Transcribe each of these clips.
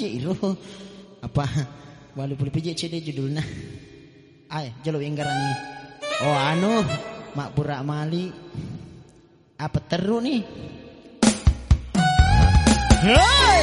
pijik apa? Walu pulih pijik cede judulnya. Ay jalo enggarangi oh anu mak pura mali apa teru nih Hey!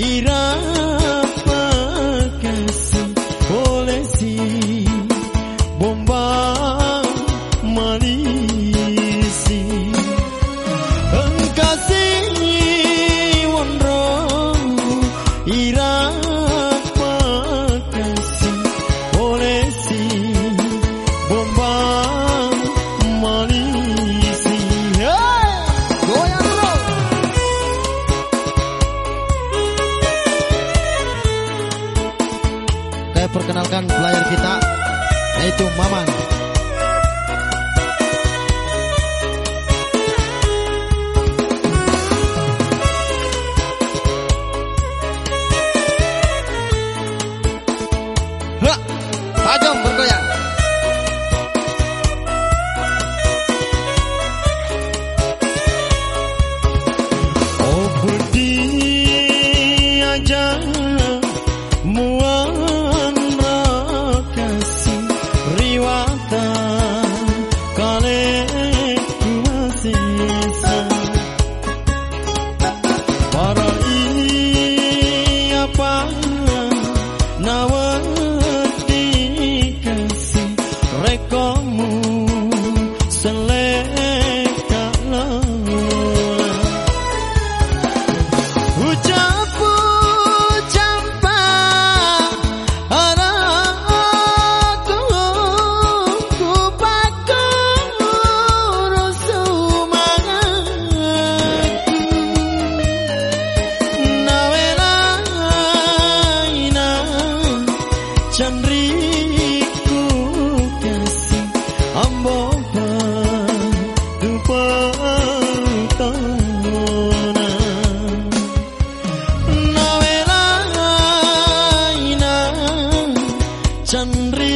ira saya perkenalkan pelayar kita yaitu Maman.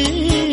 You.